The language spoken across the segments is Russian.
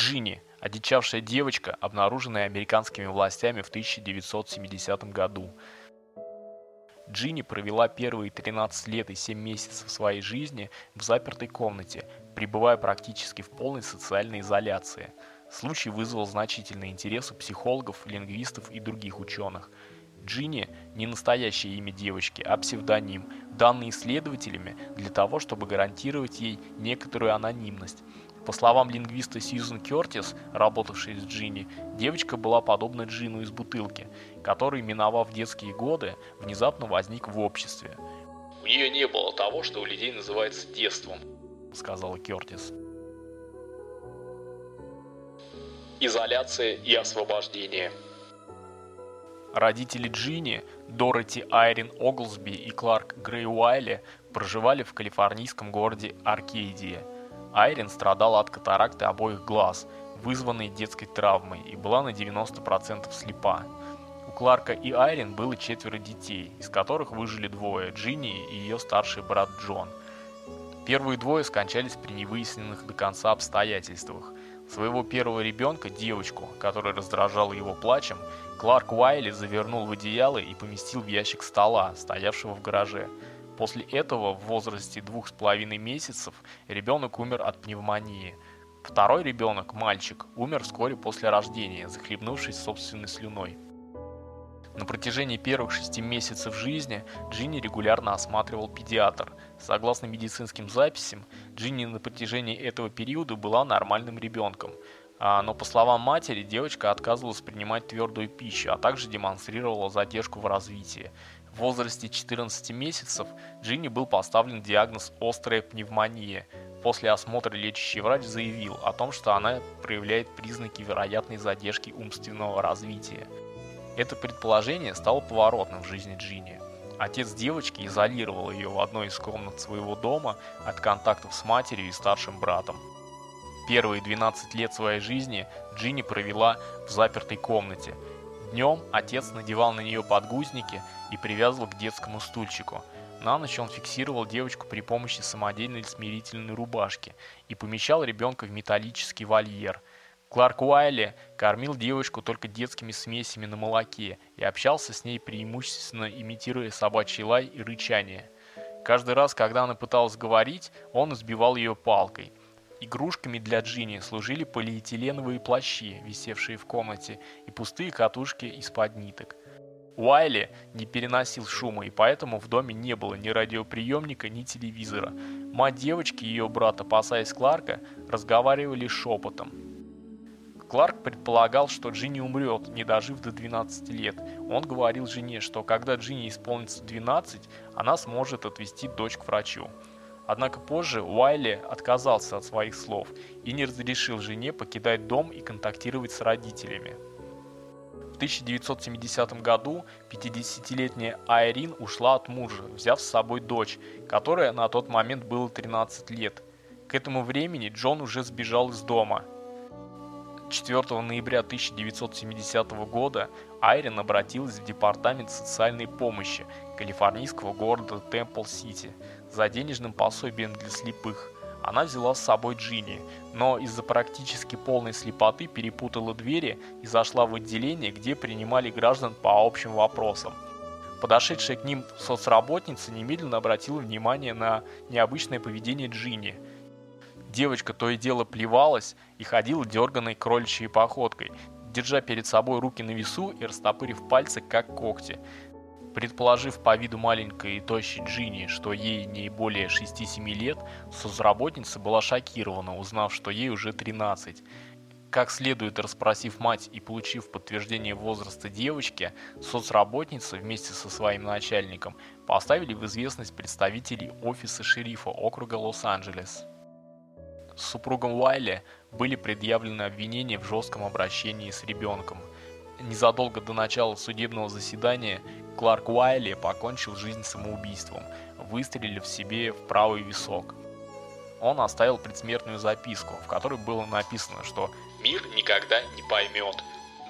Джинни, одичавшая девочка, обнаруженная американскими властями в 1970 году. Джинни провела первые 13 лет и 7 месяцев своей жизни в запертой комнате, пребывая практически в полной социальной изоляции. Случай вызвал значительный интерес у психологов, лингвистов и других ученых. Джинни – не настоящее имя девочки, а псевдоним, данный исследователями для того, чтобы гарантировать ей некоторую анонимность. По словам лингвиста Сьюзен Кертис, работавшей с Джинни, девочка была подобна Джину из бутылки, который, миновав детские годы, внезапно возник в обществе. «У нее не было того, что у людей называется детством», — сказала Кертис. Изоляция и освобождение Родители Джинни, Дороти Айрин Оглсби и Кларк Грей Уайли проживали в калифорнийском городе Аркейдия – Айрин страдала от катаракты обоих глаз, вызванной детской травмой, и была на 90% слепа. У Кларка и Айрин было четверо детей, из которых выжили двое – Джинни и ее старший брат Джон. Первые двое скончались при невыясненных до конца обстоятельствах. Своего первого ребенка, девочку, которая раздражала его плачем, Кларк Уайли завернул в одеяло и поместил в ящик стола, стоявшего в гараже. После этого в возрасте двух с половиной месяцев ребенок умер от пневмонии. Второй ребенок, мальчик, умер вскоре после рождения, захлебнувшись собственной слюной. На протяжении первых шести месяцев жизни Джинни регулярно осматривал педиатр. Согласно медицинским записям, Джинни на протяжении этого периода была нормальным ребенком. А, но по словам матери, девочка отказывалась принимать твердую пищу, а также демонстрировала задержку в развитии. В возрасте 14 месяцев Джинни был поставлен диагноз «острая пневмония». После осмотра лечащий врач заявил о том, что она проявляет признаки вероятной задержки умственного развития. Это предположение стало поворотным в жизни Джинни. Отец девочки изолировал ее в одной из комнат своего дома от контактов с матерью и старшим братом. Первые 12 лет своей жизни Джинни провела в запертой комнате – Днем отец надевал на нее подгузники и привязывал к детскому стульчику. На ночь он фиксировал девочку при помощи самодельной смирительной рубашки и помещал ребенка в металлический вольер. Кларк Уайли кормил девочку только детскими смесями на молоке и общался с ней преимущественно имитируя собачий лай и рычание. Каждый раз, когда она пыталась говорить, он избивал ее палкой – Игрушками для Джинни служили полиэтиленовые плащи, висевшие в комнате, и пустые катушки из-под ниток. Уайли не переносил шума, и поэтому в доме не было ни радиоприемника, ни телевизора. Мать девочки и ее брат, опасаясь Кларка, разговаривали шепотом. Кларк предполагал, что Джинни умрет, не дожив до 12 лет. Он говорил жене, что когда Джинни исполнится 12, она сможет отвезти дочь к врачу. Однако позже Уайли отказался от своих слов и не разрешил жене покидать дом и контактировать с родителями. В 1970 году 50-летняя Айрин ушла от мужа, взяв с собой дочь, которая на тот момент было 13 лет. К этому времени Джон уже сбежал из дома. 4 ноября 1970 года Айрин обратилась в Департамент социальной помощи калифорнийского города Темпл-Сити за денежным пособием для слепых. Она взяла с собой Джинни, но из-за практически полной слепоты перепутала двери и зашла в отделение, где принимали граждан по общим вопросам. Подошедшая к ним соцработница немедленно обратила внимание на необычное поведение Джинни. Девочка то и дело плевалась и ходила дерганной кроличьей походкой, держа перед собой руки на весу и растопырив пальцы, как когти. Предположив по виду маленькой и тощей Джинни, что ей не более 6-7 лет, соцработница была шокирована, узнав, что ей уже 13. Как следует расспросив мать и получив подтверждение возраста девочки, соцработница вместе со своим начальником поставили в известность представителей офиса шерифа округа Лос-Анджелес. С супругом Уайли были предъявлены обвинения в жестком обращении с ребенком. Незадолго до начала судебного заседания Кларк Уайли покончил жизнь самоубийством, выстрелив себе в правый висок. Он оставил предсмертную записку, в которой было написано, что «Мир никогда не поймет.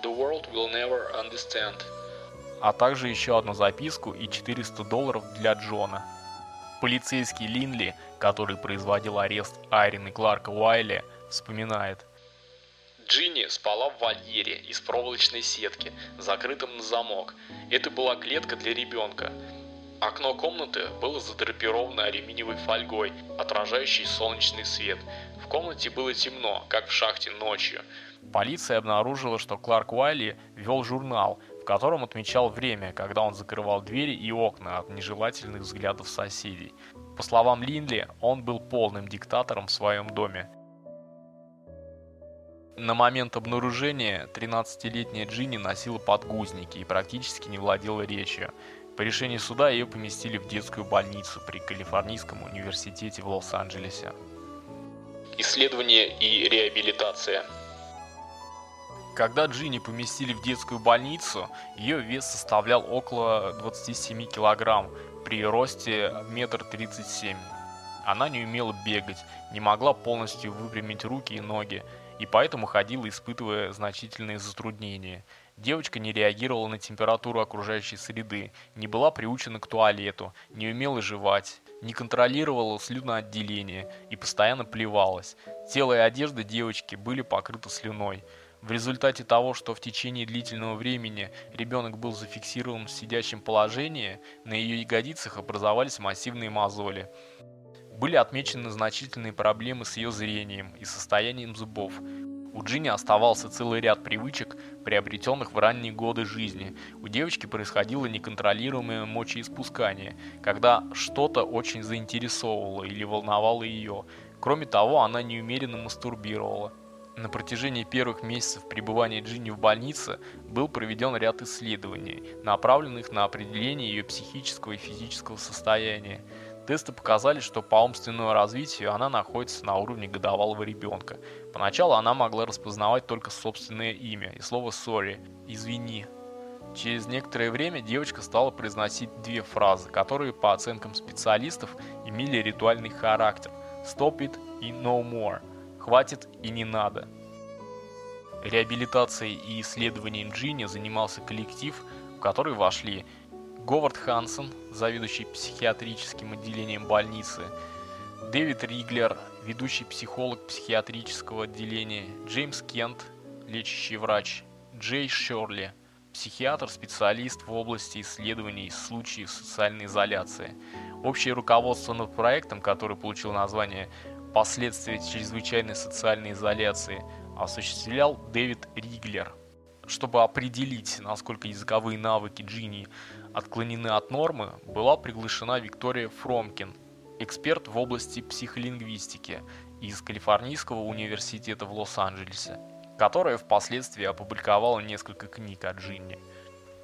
The world will never understand». А также еще одну записку и 400 долларов для Джона. Полицейский Линли, который производил арест Айрин и Кларка Уайли, вспоминает. Джинни спала в вольере из проволочной сетки, закрытом на замок. Это была клетка для ребенка. Окно комнаты было задрапировано алюминиевой фольгой, отражающей солнечный свет. В комнате было темно, как в шахте ночью. Полиция обнаружила, что Кларк Уайли вел журнал, в котором отмечал время, когда он закрывал двери и окна от нежелательных взглядов соседей. По словам Линли, он был полным диктатором в своем доме. На момент обнаружения 13-летняя Джинни носила подгузники и практически не владела речью. По решению суда ее поместили в детскую больницу при Калифорнийском университете в Лос-Анджелесе. Исследование и реабилитация. Когда Джинни поместили в детскую больницу, ее вес составлял около 27 килограмм при росте 1,37 м. Она не умела бегать, не могла полностью выпрямить руки и ноги, и поэтому ходила, испытывая значительные затруднения. Девочка не реагировала на температуру окружающей среды, не была приучена к туалету, не умела жевать, не контролировала слюноотделение и постоянно плевалась. Тело и одежда девочки были покрыты слюной. В результате того, что в течение длительного времени ребенок был зафиксирован в сидячем положении, на ее ягодицах образовались массивные мозоли. Были отмечены значительные проблемы с ее зрением и состоянием зубов. У Джинни оставался целый ряд привычек, приобретенных в ранние годы жизни. У девочки происходило неконтролируемое мочеиспускание, когда что-то очень заинтересовывало или волновало ее. Кроме того, она неумеренно мастурбировала. На протяжении первых месяцев пребывания Джинни в больнице был проведен ряд исследований, направленных на определение ее психического и физического состояния. Тесты показали, что по умственному развитию она находится на уровне годовалого ребенка. Поначалу она могла распознавать только собственное имя и слово «sorry» – «извини». Через некоторое время девочка стала произносить две фразы, которые, по оценкам специалистов, имели ритуальный характер – «stop it» и «no more» Хватит и не надо. Реабилитацией и исследованием Джинни занимался коллектив, в который вошли Говард Хансен, заведующий психиатрическим отделением больницы, Дэвид Риглер, ведущий психолог психиатрического отделения, Джеймс Кент, лечащий врач, Джей Шерли, психиатр-специалист в области исследований случаев социальной изоляции. Общее руководство над проектом, который получил название Последствия чрезвычайной социальной изоляции осуществлял Дэвид Риглер. Чтобы определить, насколько языковые навыки Джинни отклонены от нормы, была приглашена Виктория Фромкин, эксперт в области психолингвистики из Калифорнийского университета в Лос-Анджелесе, которая впоследствии опубликовала несколько книг о Джинни.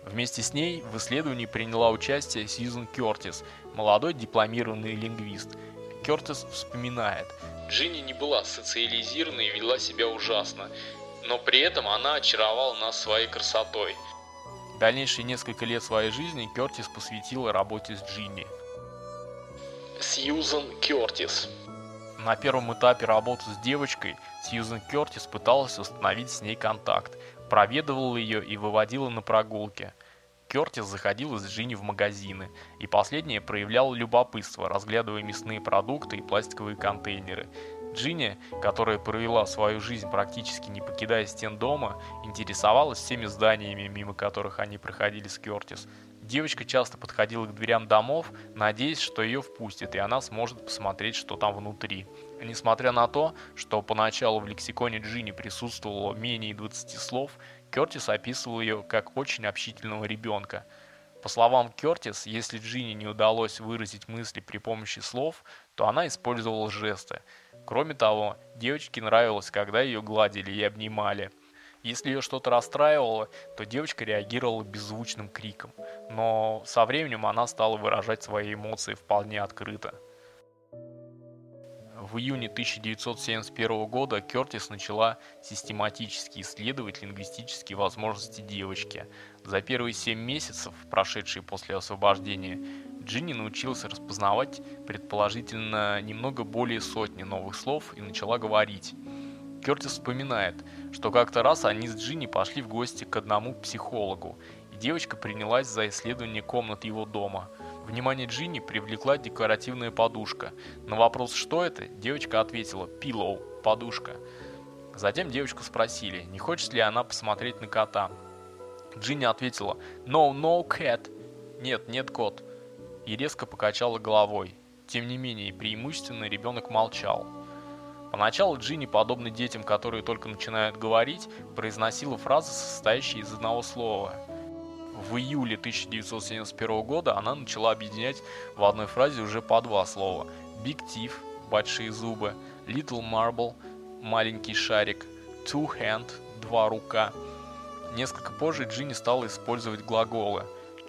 Вместе с ней в исследовании приняла участие Сьюзен Кертис, молодой дипломированный лингвист, Кертис вспоминает. Джинни не была социализирована и вела себя ужасно, но при этом она очаровала нас своей красотой. Дальнейшие несколько лет своей жизни Кертис посвятила работе с Джинни. Сьюзан Кертис На первом этапе работы с девочкой Сьюзан Кертис пыталась установить с ней контакт, проведывала ее и выводила на прогулки – Кертис заходил с Джинни в магазины, и последняя проявляла любопытство, разглядывая мясные продукты и пластиковые контейнеры. Джинни, которая провела свою жизнь практически не покидая стен дома, интересовалась всеми зданиями, мимо которых они проходили с Кертис. Девочка часто подходила к дверям домов, надеясь, что ее впустят, и она сможет посмотреть, что там внутри. Несмотря на то, что поначалу в лексиконе Джинни присутствовало менее 20 слов, Кертис описывал ее как очень общительного ребенка. По словам Кертис, если Джинни не удалось выразить мысли при помощи слов, то она использовала жесты. Кроме того, девочке нравилось, когда ее гладили и обнимали. Если ее что-то расстраивало, то девочка реагировала беззвучным криком, но со временем она стала выражать свои эмоции вполне открыто. В июне 1971 года Кертис начала систематически исследовать лингвистические возможности девочки. За первые 7 месяцев, прошедшие после освобождения, Джинни научилась распознавать предположительно немного более сотни новых слов и начала говорить. Кертис вспоминает, что как-то раз они с Джинни пошли в гости к одному психологу, и девочка принялась за исследование комнат его дома – Внимание Джинни привлекла декоративная подушка. На вопрос «что это?» девочка ответила «pillow» – подушка. Затем девочку спросили, не хочет ли она посмотреть на кота. Джинни ответила «No, no, cat». «Нет, нет, кот». И резко покачала головой. Тем не менее, преимущественно ребенок молчал. Поначалу Джинни, подобно детям, которые только начинают говорить, произносила фразы, состоящие из одного слова. В июле 1971 года она начала объединять в одной фразе уже по два слова. Big teeth – большие зубы, little marble – маленький шарик, two hand – два рука. Несколько позже Джинни стала использовать глаголы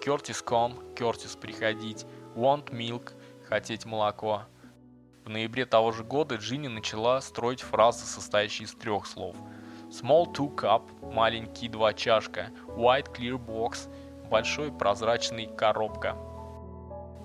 Curtis come – Curtis приходить, want milk – хотеть молоко – в ноябре того же года Джинни начала строить фразы, состоящие из трех слов. Small two cup – маленький два чашка, white clear box – большой прозрачный коробка.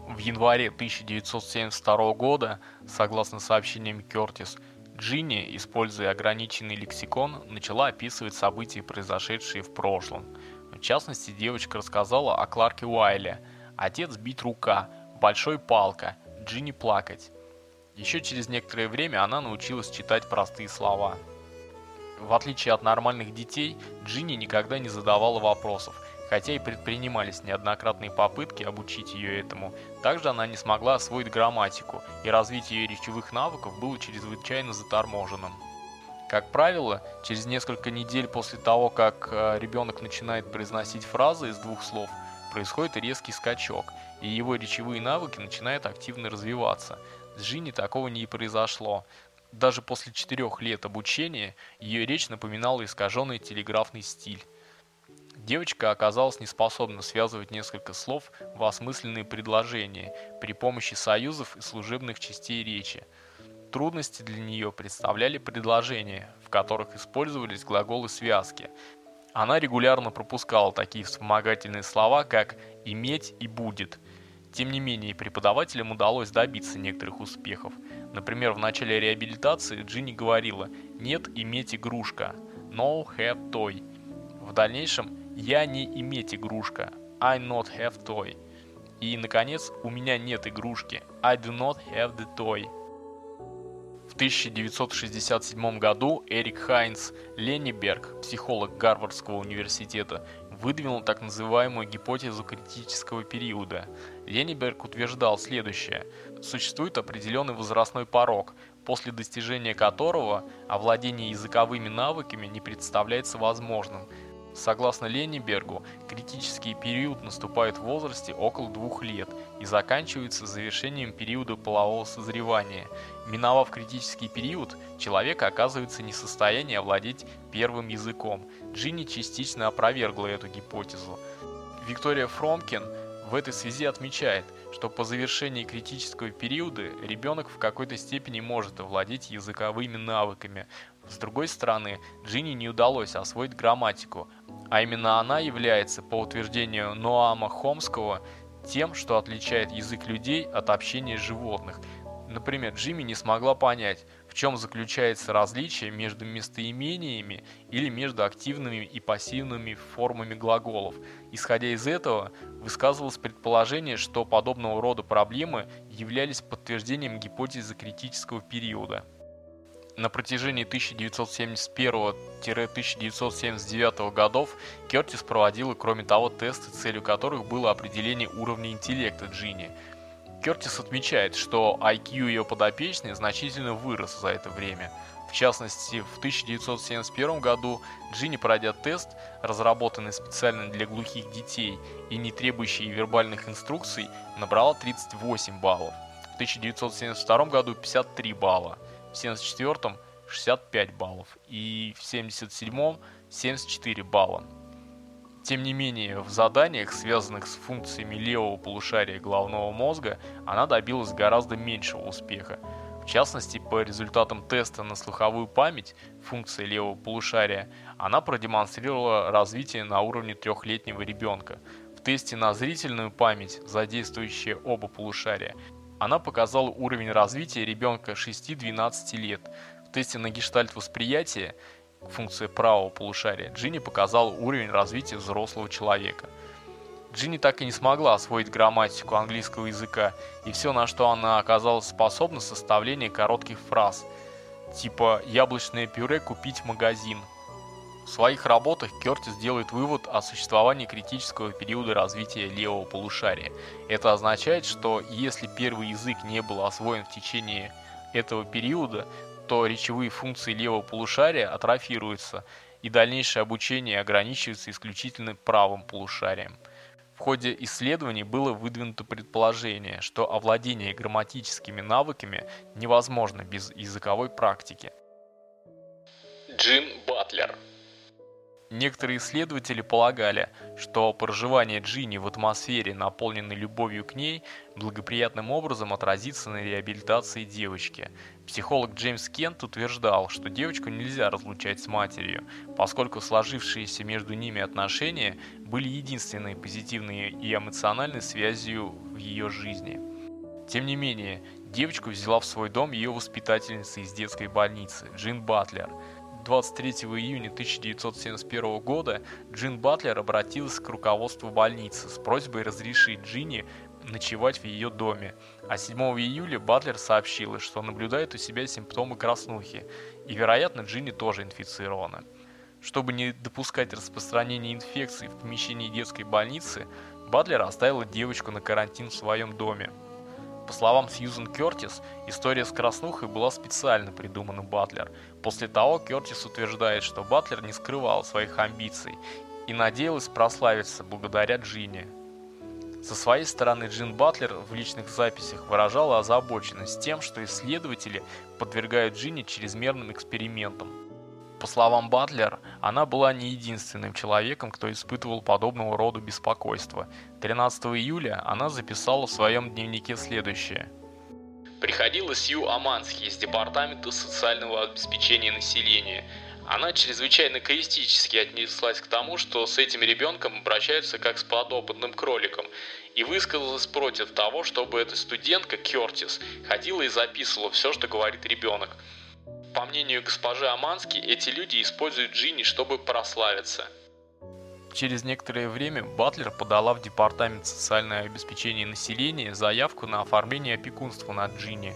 В январе 1972 года, согласно сообщениям Кертис, Джинни, используя ограниченный лексикон, начала описывать события, произошедшие в прошлом. В частности, девочка рассказала о Кларке Уайле. Отец бить рука, большой палка, Джинни плакать. Еще через некоторое время она научилась читать простые слова. В отличие от нормальных детей, Джинни никогда не задавала вопросов, хотя и предпринимались неоднократные попытки обучить ее этому. Также она не смогла освоить грамматику, и развитие ее речевых навыков было чрезвычайно заторможенным. Как правило, через несколько недель после того, как э, ребенок начинает произносить фразы из двух слов, происходит резкий скачок, и его речевые навыки начинают активно развиваться. С Джинни такого не произошло. Даже после четырех лет обучения ее речь напоминала искаженный телеграфный стиль. Девочка оказалась неспособна связывать несколько слов в осмысленные предложения при помощи союзов и служебных частей речи. Трудности для нее представляли предложения, в которых использовались глаголы связки. Она регулярно пропускала такие вспомогательные слова, как «иметь» и «будет», тем не менее, преподавателям удалось добиться некоторых успехов. Например, в начале реабилитации Джинни говорила «нет иметь игрушка» «no have toy». В дальнейшем «я не иметь игрушка» «I not have toy». И, наконец, «у меня нет игрушки» «I do not have the toy». В 1967 году Эрик Хайнс Ленниберг, психолог Гарвардского университета, выдвинул так называемую гипотезу критического периода. Лениберг утверждал следующее. Существует определенный возрастной порог, после достижения которого овладение языковыми навыками не представляется возможным. Согласно Ленибергу, критический период наступает в возрасте около двух лет и заканчивается завершением периода полового созревания. Миновав критический период, человек оказывается не в состоянии овладеть первым языком. Джинни частично опровергла эту гипотезу. Виктория Фромкин в этой связи отмечает, что по завершении критического периода ребенок в какой-то степени может овладеть языковыми навыками. С другой стороны, Джинни не удалось освоить грамматику, а именно она является, по утверждению Ноама Хомского, тем, что отличает язык людей от общения животных. Например, Джимми не смогла понять, в чем заключается различие между местоимениями или между активными и пассивными формами глаголов. Исходя из этого, высказывалось предположение, что подобного рода проблемы являлись подтверждением гипотезы критического периода. На протяжении 1971-1979 годов Кертис проводила, кроме того, тесты, целью которых было определение уровня интеллекта Джинни – Кертис отмечает, что IQ ее подопечной значительно вырос за это время. В частности, в 1971 году Джинни, пройдя тест, разработанный специально для глухих детей и не требующий вербальных инструкций, набрала 38 баллов. В 1972 году 53 балла, в 1974 65 баллов и в 1977 74 балла. Тем не менее, в заданиях, связанных с функциями левого полушария головного мозга, она добилась гораздо меньшего успеха. В частности, по результатам теста на слуховую память, функции левого полушария, она продемонстрировала развитие на уровне трехлетнего ребенка. В тесте на зрительную память, задействующие оба полушария, она показала уровень развития ребенка 6-12 лет. В тесте на гештальт восприятие функции правого полушария, Джинни показала уровень развития взрослого человека. Джинни так и не смогла освоить грамматику английского языка, и все, на что она оказалась способна, составление коротких фраз. типа «яблочное пюре купить в магазин». В своих работах Кертис делает вывод о существовании критического периода развития левого полушария. Это означает, что если первый язык не был освоен в течение этого периода, то речевые функции левого полушария атрофируются, и дальнейшее обучение ограничивается исключительно правым полушарием. В ходе исследований было выдвинуто предположение, что овладение грамматическими навыками невозможно без языковой практики. Джин Батлер Некоторые исследователи полагали, что проживание Джинни в атмосфере, наполненной любовью к ней, благоприятным образом отразится на реабилитации девочки. Психолог Джеймс Кент утверждал, что девочку нельзя разлучать с матерью, поскольку сложившиеся между ними отношения были единственной позитивной и эмоциональной связью в ее жизни. Тем не менее, девочку взяла в свой дом ее воспитательница из детской больницы, Джин Батлер – 23 июня 1971 года Джин Батлер обратилась к руководству больницы с просьбой разрешить Джинни ночевать в ее доме. А 7 июля Батлер сообщила, что наблюдает у себя симптомы краснухи, и, вероятно, Джинни тоже инфицирована. Чтобы не допускать распространения инфекции в помещении детской больницы, Батлер оставила девочку на карантин в своем доме. По словам Сьюзен Кертис, история с краснухой была специально придумана Батлер. После того Кертис утверждает, что Батлер не скрывал своих амбиций и надеялась прославиться благодаря Джинни. Со своей стороны Джин Батлер в личных записях выражала озабоченность тем, что исследователи подвергают Джинни чрезмерным экспериментам. По словам Батлер, она была не единственным человеком, кто испытывал подобного рода беспокойство. 13 июля она записала в своем дневнике следующее. Приходила Сью Амански из Департамента социального обеспечения населения. Она чрезвычайно критически отнеслась к тому, что с этим ребенком обращаются как с подопытным кроликом, и высказалась против того, чтобы эта студентка Кертис ходила и записывала все, что говорит ребенок. По мнению госпожи Амански, эти люди используют Джинни, чтобы прославиться. Через некоторое время Батлер подала в Департамент социального обеспечения населения заявку на оформление опекунства над Джинни.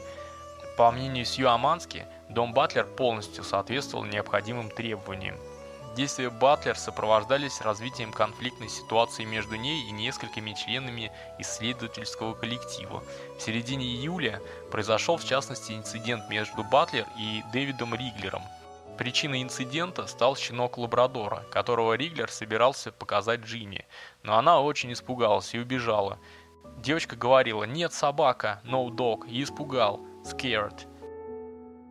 По мнению Сью Амански, дом Батлер полностью соответствовал необходимым требованиям. Действия Батлер сопровождались развитием конфликтной ситуации между ней и несколькими членами исследовательского коллектива. В середине июля произошел в частности инцидент между Батлер и Дэвидом Риглером. Причиной инцидента стал щенок Лабрадора, которого Риглер собирался показать Джинни, но она очень испугалась и убежала. Девочка говорила «нет, собака, no dog» и испугал «scared».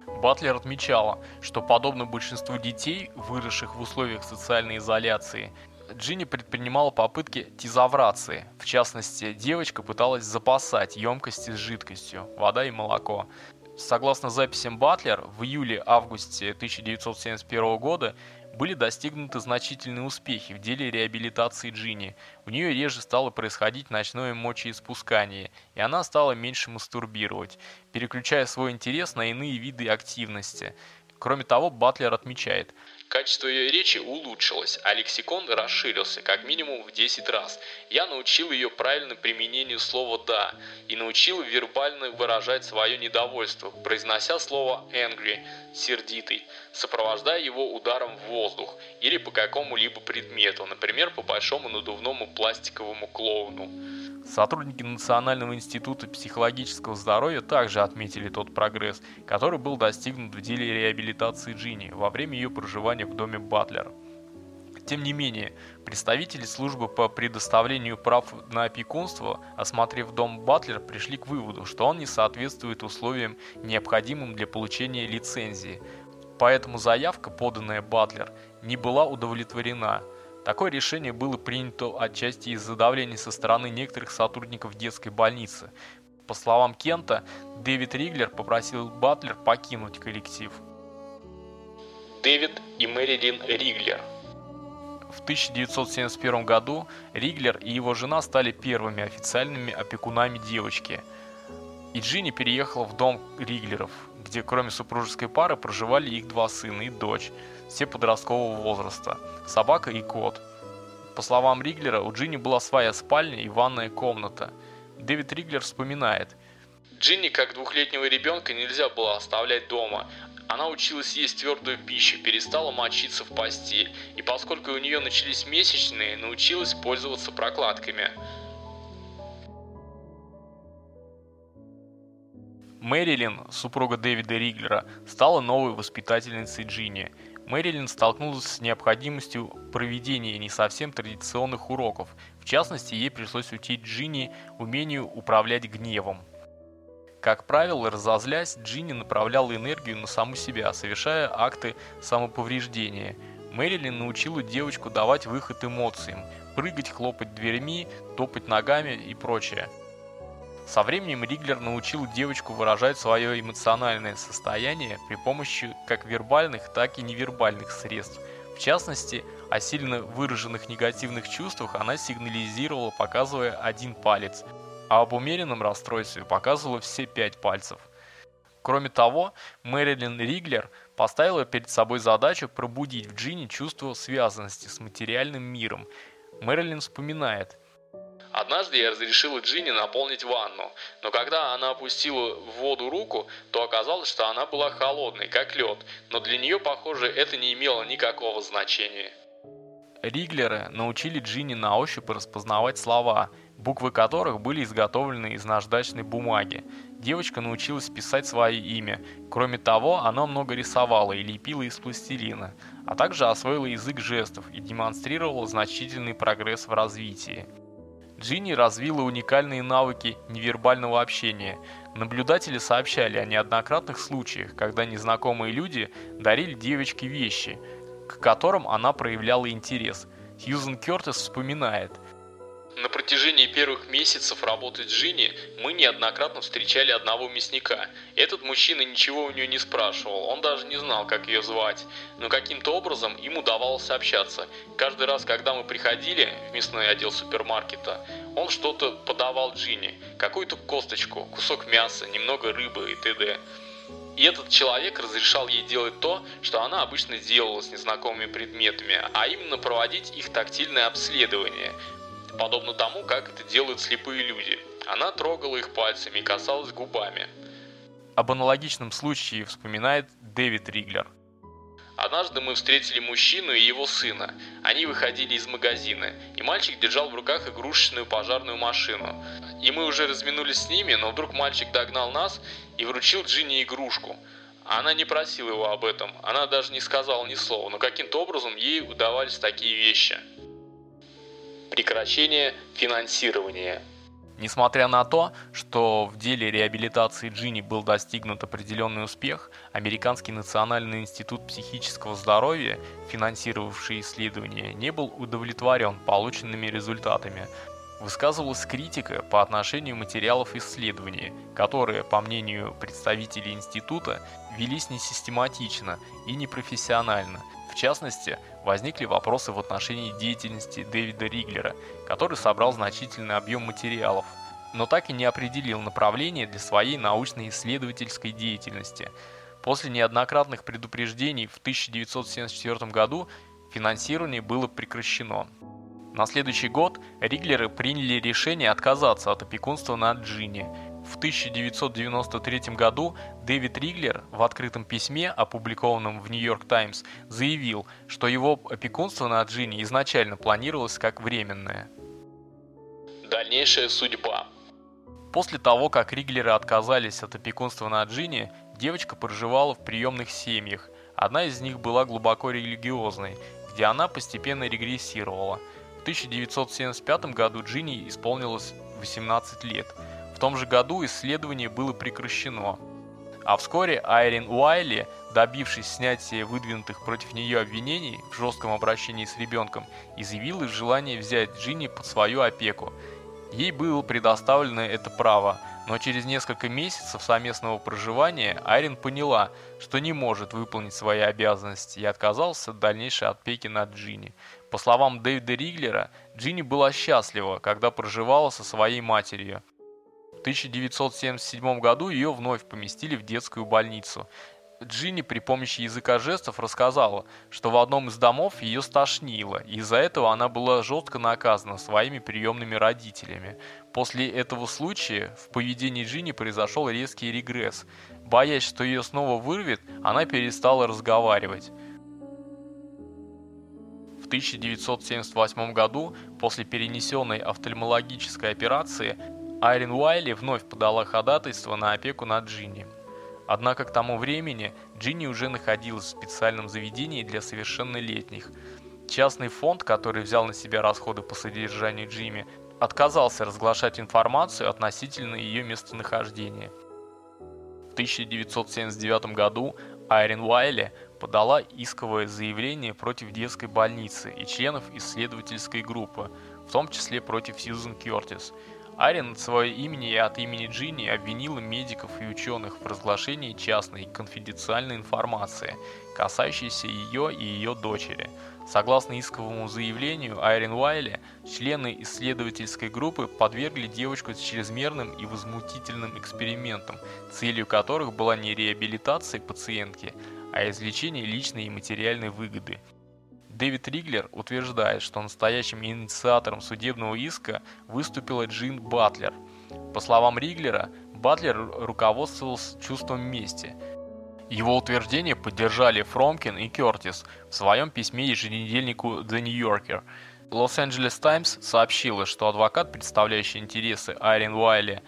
Батлер отмечала, что подобно большинству детей, выросших в условиях социальной изоляции, Джинни предпринимала попытки тизаврации. В частности, девочка пыталась запасать емкости с жидкостью, вода и молоко. Согласно записям Батлер, в июле-августе 1971 года были достигнуты значительные успехи в деле реабилитации Джинни. У нее реже стало происходить ночное мочеиспускание, и она стала меньше мастурбировать, переключая свой интерес на иные виды активности. Кроме того, Батлер отмечает – Качество ее речи улучшилось, а лексикон расширился как минимум в 10 раз. Я научил ее правильному применению слова «да» и научил вербально выражать свое недовольство, произнося слово «angry» – «сердитый», сопровождая его ударом в воздух или по какому-либо предмету, например, по большому надувному пластиковому клоуну. Сотрудники Национального института психологического здоровья также отметили тот прогресс, который был достигнут в деле реабилитации Джинни во время ее проживания в доме Батлера. Тем не менее, представители службы по предоставлению прав на опекунство, осмотрев дом Батлер, пришли к выводу, что он не соответствует условиям, необходимым для получения лицензии. Поэтому заявка, поданная Батлер, не была удовлетворена – Такое решение было принято отчасти из-за давления со стороны некоторых сотрудников детской больницы. По словам Кента, Дэвид Риглер попросил Батлер покинуть коллектив. Дэвид и Мэрилин Риглер В 1971 году Риглер и его жена стали первыми официальными опекунами девочки. И Джинни переехала в дом Риглеров, где кроме супружеской пары проживали их два сына и дочь – все подросткового возраста, собака и кот. По словам Риглера, у Джинни была своя спальня и ванная комната. Дэвид Риглер вспоминает. Джинни, как двухлетнего ребенка, нельзя было оставлять дома. Она училась есть твердую пищу, перестала мочиться в постель, и поскольку у нее начались месячные, научилась пользоваться прокладками. Мэрилин, супруга Дэвида Риглера, стала новой воспитательницей Джинни. Мэрилин столкнулась с необходимостью проведения не совсем традиционных уроков. В частности, ей пришлось учить Джинни умению управлять гневом. Как правило, разозлясь, Джинни направляла энергию на саму себя, совершая акты самоповреждения. Мэрилин научила девочку давать выход эмоциям, прыгать, хлопать дверьми, топать ногами и прочее. Со временем Риглер научил девочку выражать свое эмоциональное состояние при помощи как вербальных, так и невербальных средств. В частности, о сильно выраженных негативных чувствах она сигнализировала, показывая один палец, а об умеренном расстройстве показывала все пять пальцев. Кроме того, Мэрилин Риглер поставила перед собой задачу пробудить в Джинни чувство связанности с материальным миром. Мэрилин вспоминает – Однажды я разрешила Джинни наполнить ванну, но когда она опустила в воду руку, то оказалось, что она была холодной, как лед, но для нее, похоже, это не имело никакого значения. Риглеры научили Джинни на ощупь распознавать слова, буквы которых были изготовлены из наждачной бумаги. Девочка научилась писать свое имя. Кроме того, она много рисовала и лепила из пластилина, а также освоила язык жестов и демонстрировала значительный прогресс в развитии. Джинни развила уникальные навыки невербального общения. Наблюдатели сообщали о неоднократных случаях, когда незнакомые люди дарили девочке вещи, к которым она проявляла интерес. Сьюзен Кертис вспоминает – на протяжении первых месяцев работы Джинни мы неоднократно встречали одного мясника. Этот мужчина ничего у нее не спрашивал, он даже не знал, как ее звать. Но каким-то образом им удавалось общаться. Каждый раз, когда мы приходили в мясной отдел супермаркета, он что-то подавал Джинни. Какую-то косточку, кусок мяса, немного рыбы и т.д. И этот человек разрешал ей делать то, что она обычно делала с незнакомыми предметами, а именно проводить их тактильное обследование – подобно тому, как это делают слепые люди. Она трогала их пальцами и касалась губами. Об аналогичном случае вспоминает Дэвид Риглер. Однажды мы встретили мужчину и его сына. Они выходили из магазина, и мальчик держал в руках игрушечную пожарную машину. И мы уже разминулись с ними, но вдруг мальчик догнал нас и вручил Джинни игрушку. Она не просила его об этом, она даже не сказала ни слова, но каким-то образом ей удавались такие вещи. Прекращение финансирования. Несмотря на то, что в деле реабилитации Джинни был достигнут определенный успех, Американский национальный институт психического здоровья, финансировавший исследование, не был удовлетворен полученными результатами. Высказывалась критика по отношению материалов исследования, которые, по мнению представителей института, велись несистематично и непрофессионально – частности, возникли вопросы в отношении деятельности Дэвида Риглера, который собрал значительный объем материалов, но так и не определил направление для своей научно-исследовательской деятельности. После неоднократных предупреждений в 1974 году финансирование было прекращено. На следующий год Риглеры приняли решение отказаться от опекунства над Джинни, в 1993 году Дэвид Риглер в открытом письме, опубликованном в Нью-Йорк Таймс, заявил, что его опекунство на Джинни изначально планировалось как временное. Дальнейшая судьба После того, как Риглеры отказались от опекунства на Джинни, девочка проживала в приемных семьях. Одна из них была глубоко религиозной, где она постепенно регрессировала. В 1975 году Джинни исполнилось 18 лет – в том же году исследование было прекращено. А вскоре Айрин Уайли, добившись снятия выдвинутых против нее обвинений в жестком обращении с ребенком, изъявила желание взять Джинни под свою опеку. Ей было предоставлено это право, но через несколько месяцев совместного проживания Айрин поняла, что не может выполнить свои обязанности и отказалась от дальнейшей опеки над Джинни. По словам Дэвида Риглера, Джинни была счастлива, когда проживала со своей матерью. 1977 году ее вновь поместили в детскую больницу. Джинни при помощи языка жестов рассказала, что в одном из домов ее стошнило, и из-за этого она была жестко наказана своими приемными родителями. После этого случая в поведении Джинни произошел резкий регресс. Боясь, что ее снова вырвет, она перестала разговаривать. В 1978 году, после перенесенной офтальмологической операции, Айрин Уайли вновь подала ходатайство на опеку над Джинни. Однако к тому времени Джинни уже находилась в специальном заведении для совершеннолетних. Частный фонд, который взял на себя расходы по содержанию Джимми, отказался разглашать информацию относительно ее местонахождения. В 1979 году Айрин Уайли подала исковое заявление против детской больницы и членов исследовательской группы, в том числе против Сьюзен Кертис – Арин от своего имени и от имени Джинни обвинила медиков и ученых в разглашении частной конфиденциальной информации, касающейся ее и ее дочери. Согласно исковому заявлению Айрин Уайли, члены исследовательской группы подвергли девочку чрезмерным и возмутительным экспериментам, целью которых была не реабилитация пациентки, а извлечение личной и материальной выгоды – Дэвид Риглер утверждает, что настоящим инициатором судебного иска выступила Джин Батлер. По словам Риглера, Батлер руководствовался чувством мести. Его утверждение поддержали Фромкин и Кертис в своем письме еженедельнику The New Yorker. Los-Angeles Times сообщила, что адвокат, представляющий интересы Айрин Уайли,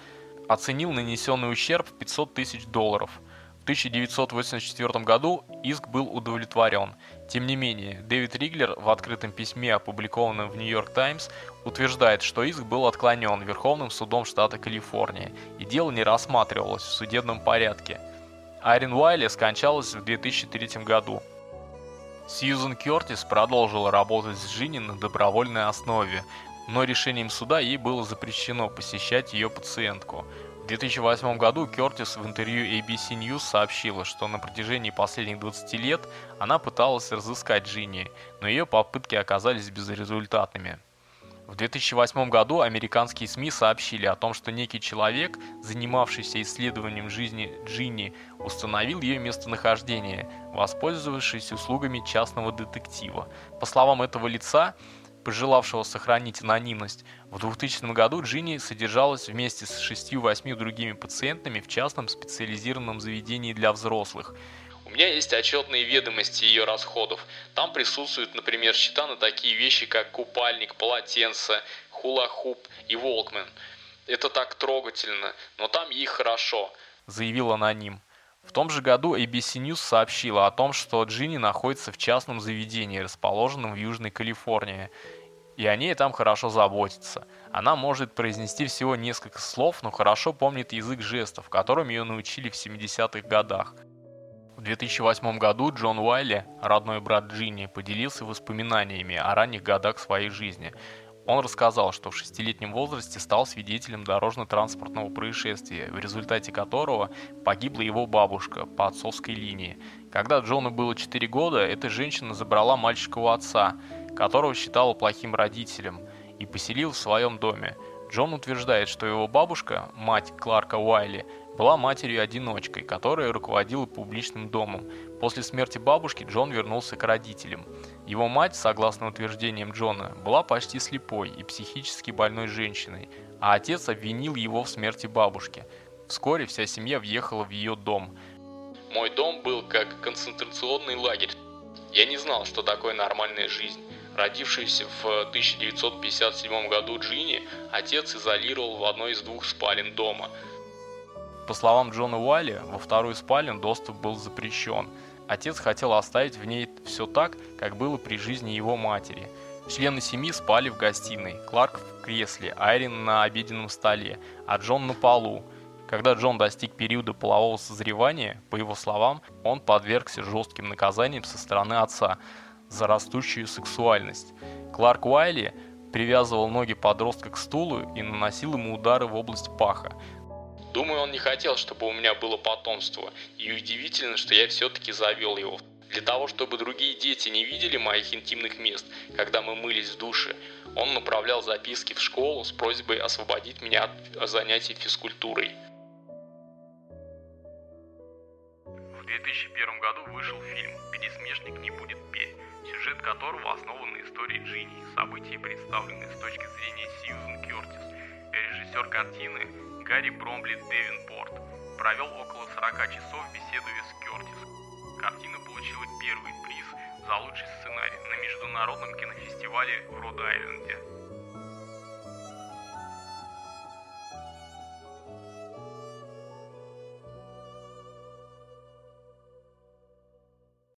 оценил нанесенный ущерб в 500 тысяч долларов. В 1984 году иск был удовлетворен, тем не менее, Дэвид Риглер в открытом письме, опубликованном в Нью-Йорк Таймс, утверждает, что иск был отклонен Верховным судом штата Калифорния, и дело не рассматривалось в судебном порядке. Айрин Уайли скончалась в 2003 году. Сьюзен Кертис продолжила работать с Джинни на добровольной основе, но решением суда ей было запрещено посещать ее пациентку – 2008 году Кертис в интервью ABC News сообщила, что на протяжении последних 20 лет она пыталась разыскать Джинни, но ее попытки оказались безрезультатными. В 2008 году американские СМИ сообщили о том, что некий человек, занимавшийся исследованием жизни Джинни, установил ее местонахождение, воспользовавшись услугами частного детектива. По словам этого лица, пожелавшего сохранить анонимность, в 2000 году Джинни содержалась вместе с 6-8 другими пациентами в частном специализированном заведении для взрослых. У меня есть отчетные ведомости ее расходов. Там присутствуют, например, счета на такие вещи, как купальник, полотенце, хула-хуп и волкмен. Это так трогательно, но там ей хорошо, заявил аноним. В том же году ABC News сообщила о том, что Джинни находится в частном заведении, расположенном в Южной Калифорнии и о ней там хорошо заботятся. Она может произнести всего несколько слов, но хорошо помнит язык жестов, которым ее научили в 70-х годах. В 2008 году Джон Уайли, родной брат Джинни, поделился воспоминаниями о ранних годах своей жизни. Он рассказал, что в шестилетнем возрасте стал свидетелем дорожно-транспортного происшествия, в результате которого погибла его бабушка по отцовской линии. Когда Джону было 4 года, эта женщина забрала мальчика у отца – которого считала плохим родителем, и поселил в своем доме. Джон утверждает, что его бабушка, мать Кларка Уайли, была матерью-одиночкой, которая руководила публичным домом. После смерти бабушки Джон вернулся к родителям. Его мать, согласно утверждениям Джона, была почти слепой и психически больной женщиной, а отец обвинил его в смерти бабушки. Вскоре вся семья въехала в ее дом. «Мой дом был как концентрационный лагерь. Я не знал, что такое нормальная жизнь. Родившийся в 1957 году Джинни, отец изолировал в одной из двух спален дома. По словам Джона Уайли, во вторую спальню доступ был запрещен. Отец хотел оставить в ней все так, как было при жизни его матери. Члены семьи спали в гостиной, Кларк в кресле, Айрин на обеденном столе, а Джон на полу. Когда Джон достиг периода полового созревания, по его словам, он подвергся жестким наказаниям со стороны отца – за растущую сексуальность. Кларк Уайли привязывал ноги подростка к стулу и наносил ему удары в область паха. Думаю, он не хотел, чтобы у меня было потомство, и удивительно, что я все-таки завел его. Для того, чтобы другие дети не видели моих интимных мест, когда мы мылись в душе, он направлял записки в школу с просьбой освободить меня от занятий физкультурой. 2001 году вышел фильм «Пересмешник не будет петь», сюжет которого основан на истории Джинни, события представлены с точки зрения Сьюзен Кертис. Режиссер картины Гарри Бромли Девинпорт провел около 40 часов беседуя с Кертис. Картина получила первый приз за лучший сценарий на международном кинофестивале в Род-Айленде